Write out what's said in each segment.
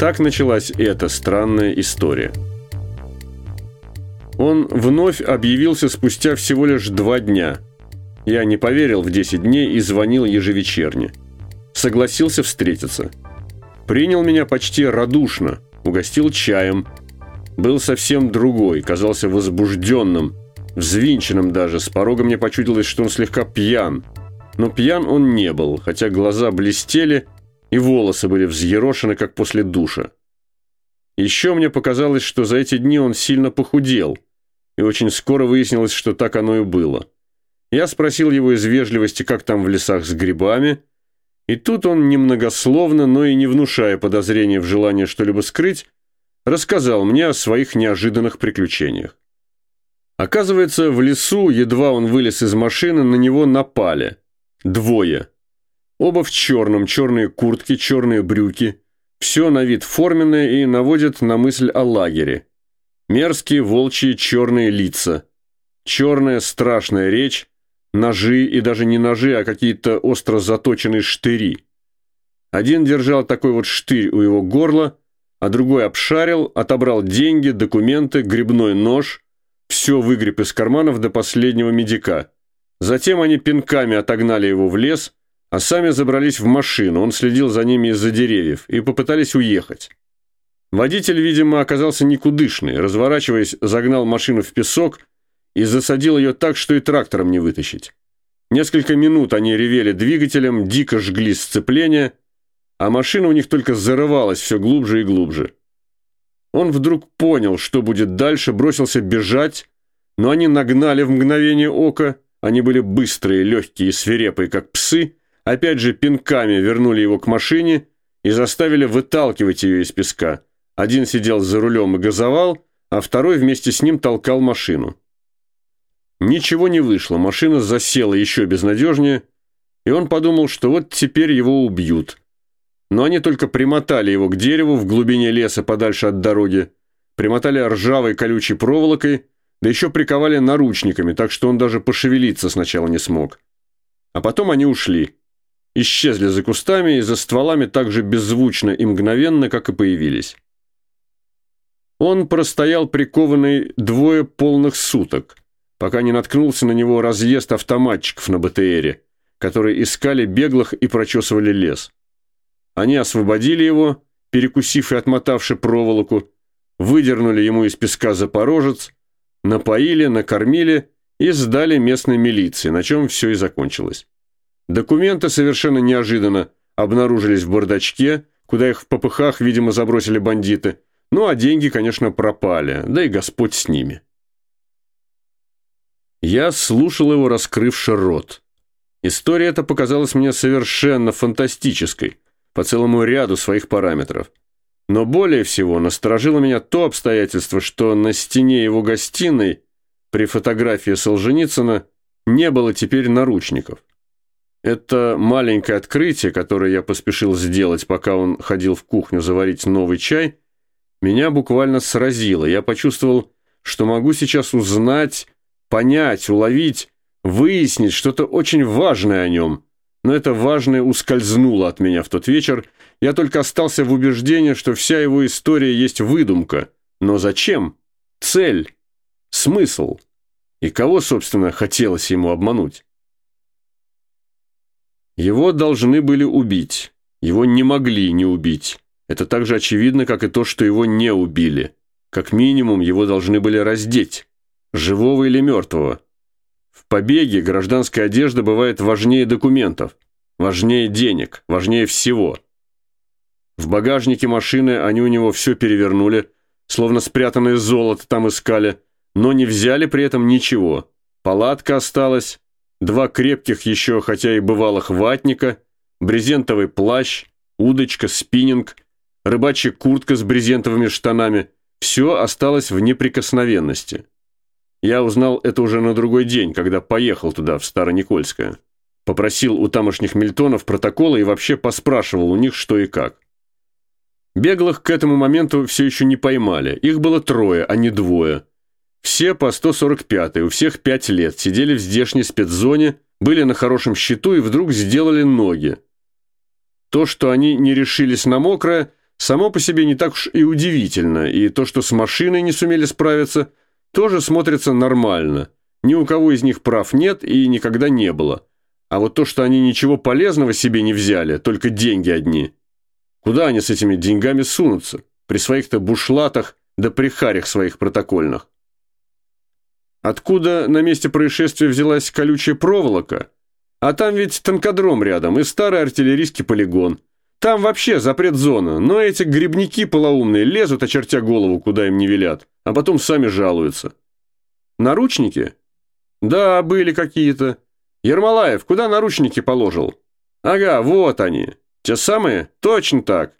Так началась эта странная история. Он вновь объявился спустя всего лишь два дня. Я не поверил в 10 дней и звонил ежевечерне. Согласился встретиться. Принял меня почти радушно, угостил чаем. Был совсем другой, казался возбужденным, взвинченным даже. С порога мне почудилось, что он слегка пьян. Но пьян он не был, хотя глаза блестели и волосы были взъерошены, как после душа. Еще мне показалось, что за эти дни он сильно похудел – и очень скоро выяснилось, что так оно и было. Я спросил его из вежливости, как там в лесах с грибами, и тут он немногословно, но и не внушая подозрения в желании что-либо скрыть, рассказал мне о своих неожиданных приключениях. Оказывается, в лесу, едва он вылез из машины, на него напали. Двое. Оба в черном, черные куртки, черные брюки. Все на вид форменное и наводит на мысль о лагере. Мерзкие волчьи черные лица. Черная страшная речь, ножи и даже не ножи, а какие-то остро заточенные штыри. Один держал такой вот штырь у его горла, а другой обшарил, отобрал деньги, документы, грибной нож, все выгреб из карманов до последнего медика. Затем они пинками отогнали его в лес, а сами забрались в машину, он следил за ними из-за деревьев, и попытались уехать. Водитель, видимо, оказался никудышный, разворачиваясь, загнал машину в песок и засадил ее так, что и трактором не вытащить. Несколько минут они ревели двигателем, дико жгли сцепление, а машина у них только зарывалась все глубже и глубже. Он вдруг понял, что будет дальше, бросился бежать, но они нагнали в мгновение ока, они были быстрые, легкие и свирепые, как псы, опять же пинками вернули его к машине и заставили выталкивать ее из песка. Один сидел за рулем и газовал, а второй вместе с ним толкал машину. Ничего не вышло, машина засела еще безнадежнее, и он подумал, что вот теперь его убьют. Но они только примотали его к дереву в глубине леса подальше от дороги, примотали ржавой колючей проволокой, да еще приковали наручниками, так что он даже пошевелиться сначала не смог. А потом они ушли. Исчезли за кустами и за стволами так же беззвучно и мгновенно, как и появились. Он простоял прикованный двое полных суток, пока не наткнулся на него разъезд автоматчиков на БТРе, которые искали беглых и прочесывали лес. Они освободили его, перекусив и отмотавши проволоку, выдернули ему из песка запорожец, напоили, накормили и сдали местной милиции, на чем все и закончилось. Документы совершенно неожиданно обнаружились в бардачке, куда их в попыхах, видимо, забросили бандиты – ну, а деньги, конечно, пропали, да и Господь с ними. Я слушал его, раскрывши рот. История эта показалась мне совершенно фантастической, по целому ряду своих параметров. Но более всего насторожило меня то обстоятельство, что на стене его гостиной при фотографии Солженицына не было теперь наручников. Это маленькое открытие, которое я поспешил сделать, пока он ходил в кухню заварить новый чай – меня буквально сразило. Я почувствовал, что могу сейчас узнать, понять, уловить, выяснить что-то очень важное о нем. Но это важное ускользнуло от меня в тот вечер. Я только остался в убеждении, что вся его история есть выдумка. Но зачем? Цель? Смысл? И кого, собственно, хотелось ему обмануть? Его должны были убить. Его не могли не убить. Это так же очевидно, как и то, что его не убили. Как минимум, его должны были раздеть. Живого или мертвого. В побеге гражданская одежда бывает важнее документов, важнее денег, важнее всего. В багажнике машины они у него все перевернули, словно спрятанное золото там искали, но не взяли при этом ничего. Палатка осталась, два крепких еще, хотя и бывалых ватника, брезентовый плащ, удочка, спиннинг – рыбачья куртка с брезентовыми штанами – все осталось в неприкосновенности. Я узнал это уже на другой день, когда поехал туда, в Староникольское. Попросил у тамошних мельтонов протоколы и вообще поспрашивал у них, что и как. Беглых к этому моменту все еще не поймали. Их было трое, а не двое. Все по 145 у всех пять лет, сидели в здешней спецзоне, были на хорошем счету и вдруг сделали ноги. То, что они не решились на мокрое – само по себе не так уж и удивительно, и то, что с машиной не сумели справиться, тоже смотрится нормально. Ни у кого из них прав нет и никогда не было. А вот то, что они ничего полезного себе не взяли, только деньги одни. Куда они с этими деньгами сунутся? При своих-то бушлатах да при харях своих протокольных. Откуда на месте происшествия взялась колючая проволока? А там ведь танкодром рядом и старый артиллерийский полигон. Там вообще запрет зона, но эти грибники полоумные лезут, очертя голову, куда им не велят, а потом сами жалуются. Наручники? Да, были какие-то. Ермолаев, куда наручники положил? Ага, вот они. Те самые? Точно так.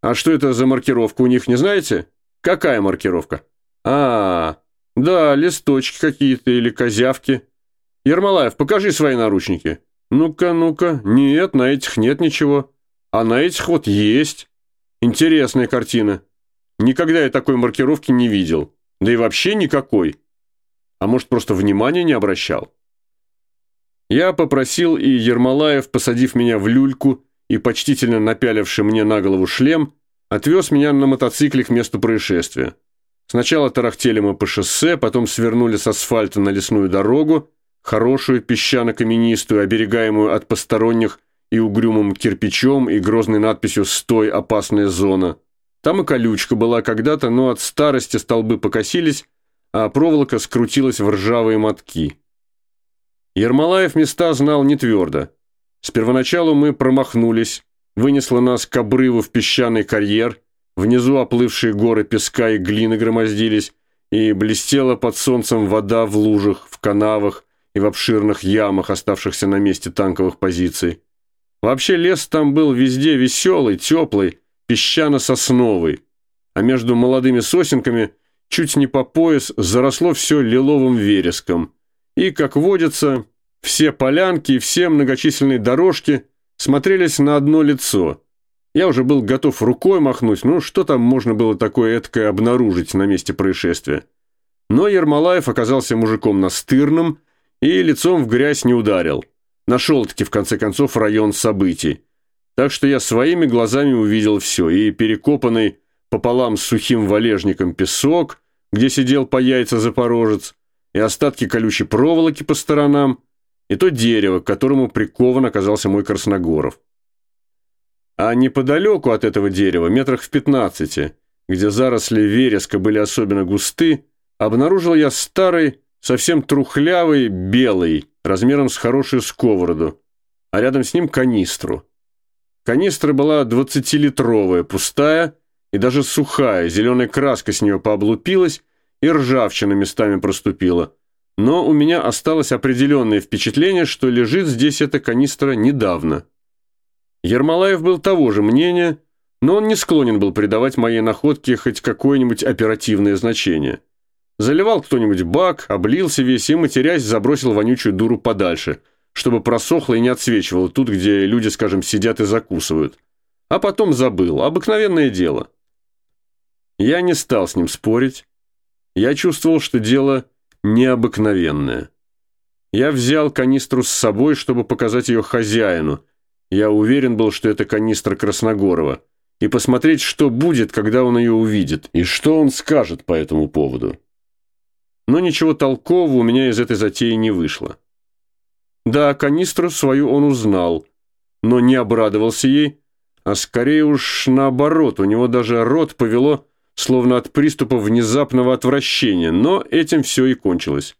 А что это за маркировка у них, не знаете? Какая маркировка? А, да, листочки какие-то или козявки. Ермолаев, покажи свои наручники. Ну-ка, ну-ка. Нет, на этих нет ничего. А на этих вот есть. Интересная картина. Никогда я такой маркировки не видел. Да и вообще никакой. А может, просто внимания не обращал? Я попросил, и Ермолаев, посадив меня в люльку и почтительно напяливший мне на голову шлем, отвез меня на мотоцикле к месту происшествия. Сначала тарахтели мы по шоссе, потом свернули с асфальта на лесную дорогу, хорошую песчано-каменистую, оберегаемую от посторонних и угрюмым кирпичом и грозной надписью «Стой, опасная зона». Там и колючка была когда-то, но от старости столбы покосились, а проволока скрутилась в ржавые мотки. Ермолаев места знал не твердо. С первоначалу мы промахнулись, вынесло нас к обрыву в песчаный карьер, внизу оплывшие горы песка и глины громоздились, и блестела под солнцем вода в лужах, в канавах и в обширных ямах, оставшихся на месте танковых позиций. Вообще лес там был везде веселый, теплый, песчано-сосновый, а между молодыми сосенками – чуть не по пояс, заросло все лиловым вереском. И, как водится, все полянки и все многочисленные дорожки смотрелись на одно лицо. Я уже был готов рукой махнуть, ну что там можно было такое эткое обнаружить на месте происшествия. Но Ермолаев оказался мужиком настырным и лицом в грязь не ударил. Нашел-таки, в конце концов, район событий. Так что я своими глазами увидел все, и перекопанный пополам с сухим валежником песок, где сидел по яйца запорожец, и остатки колючей проволоки по сторонам, и то дерево, к которому прикован оказался мой Красногоров. А неподалеку от этого дерева, метрах в пятнадцати, где заросли вереска были особенно густы, обнаружил я старый, совсем трухлявый, белый, размером с хорошую сковороду, а рядом с ним канистру. Канистра была двадцатилитровая, пустая, и даже сухая, зеленая краска с нее пооблупилась и ржавчина местами проступила. Но у меня осталось определенное впечатление, что лежит здесь эта канистра недавно. Ермолаев был того же мнения, но он не склонен был придавать моей находке хоть какое-нибудь оперативное значение. Заливал кто-нибудь бак, облился весь и, матерясь, забросил вонючую дуру подальше, чтобы просохло и не отсвечивало тут, где люди, скажем, сидят и закусывают. А потом забыл. Обыкновенное дело. Я не стал с ним спорить. Я чувствовал, что дело необыкновенное. Я взял канистру с собой, чтобы показать ее хозяину. Я уверен был, что это канистра Красногорова. И посмотреть, что будет, когда он ее увидит, и что он скажет по этому поводу. Но ничего толкового у меня из этой затеи не вышло. Да, канистру свою он узнал, но не обрадовался ей, а скорее уж наоборот, у него даже рот повело словно от приступа внезапного отвращения, но этим все и кончилось.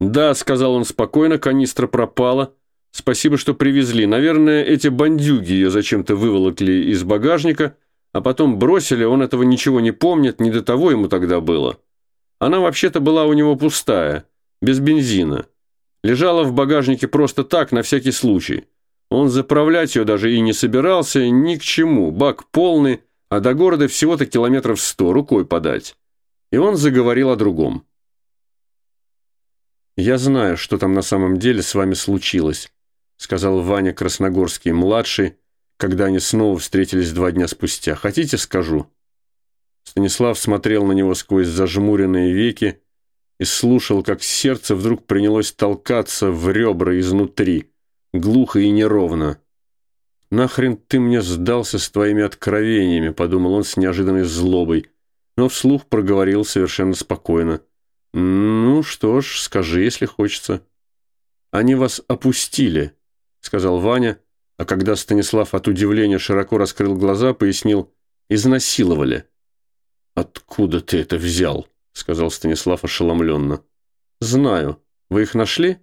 «Да», — сказал он спокойно, канистра пропала. «Спасибо, что привезли. Наверное, эти бандюги ее зачем-то выволокли из багажника, а потом бросили, он этого ничего не помнит, не до того ему тогда было. Она вообще-то была у него пустая, без бензина. Лежала в багажнике просто так, на всякий случай. Он заправлять ее даже и не собирался, ни к чему, бак полный, а до города всего-то километров сто, рукой подать. И он заговорил о другом. «Я знаю, что там на самом деле с вами случилось», сказал Ваня Красногорский-младший, когда они снова встретились два дня спустя. «Хотите, скажу?» Станислав смотрел на него сквозь зажмуренные веки и слушал, как сердце вдруг принялось толкаться в ребра изнутри, глухо и неровно. «Нахрен ты мне сдался с твоими откровениями?» – подумал он с неожиданной злобой, но вслух проговорил совершенно спокойно. «Ну что ж, скажи, если хочется». «Они вас опустили», – сказал Ваня, а когда Станислав от удивления широко раскрыл глаза, пояснил «изнасиловали». «Откуда ты это взял?» – сказал Станислав ошеломленно. «Знаю. Вы их нашли?»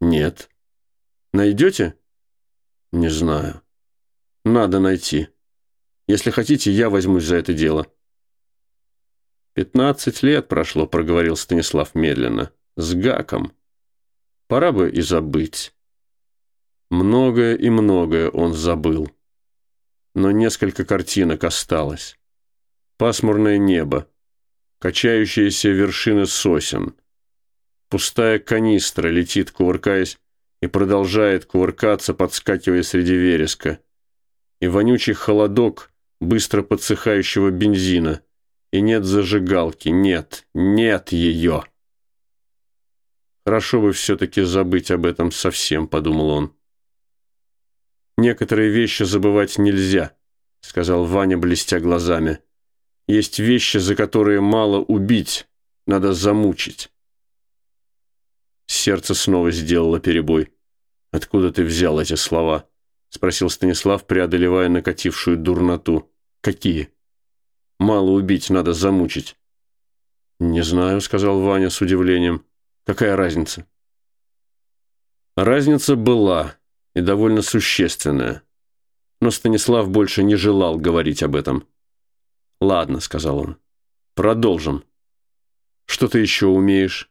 «Нет». «Найдете?» «Не знаю». «Надо найти. Если хотите, я возьмусь за это дело». «Пятнадцать лет прошло», – проговорил Станислав медленно. «С гаком». Пора бы и забыть. Многое и многое он забыл. Но несколько картинок осталось. Пасмурное небо, качающиеся вершины сосен. Пустая канистра летит, кувыркаясь, и продолжает кувыркаться, подскакивая среди вереска. И вонючий холодок быстро подсыхающего бензина. И нет зажигалки, нет, нет ее. Хорошо бы все-таки забыть об этом совсем, подумал он. Некоторые вещи забывать нельзя, сказал Ваня, блестя глазами. Есть вещи, за которые мало убить, надо замучить. Сердце снова сделало перебой. «Откуда ты взял эти слова?» — спросил Станислав, преодолевая накатившую дурноту. «Какие?» «Мало убить, надо замучить». «Не знаю», — сказал Ваня с удивлением. Какая разница? Разница была, и довольно существенная. Но Станислав больше не желал говорить об этом. «Ладно», — сказал он, — «продолжим. Что ты еще умеешь?»